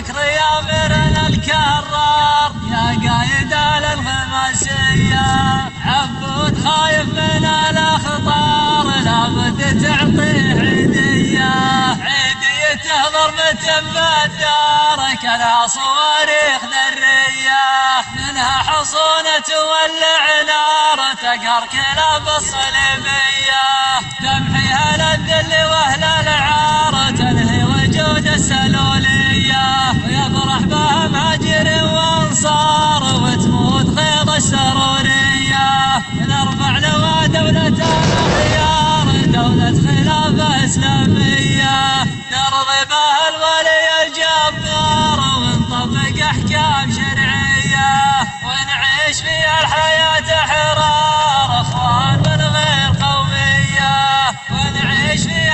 بكر يا مرنا الكرار. يا قايد الانغماسية عبود خايف من الأخطار. لابد تعطيه عيدية. عيديته ضربة بالدار كلها صواريخ ذرية. منها حصونة تولع نار. تقهر كلاب الصليبية تمحيها للذل وأهل العار. تنهي وجود السلولية. سرورية نرفع لواء دولة الخيار دولة خلافة إسلامية. نرضي بها الولي الجبار ونطبق أحكام شرعية. ونعيش في الحياة احرار أخوان من غير قومية. ونعيش في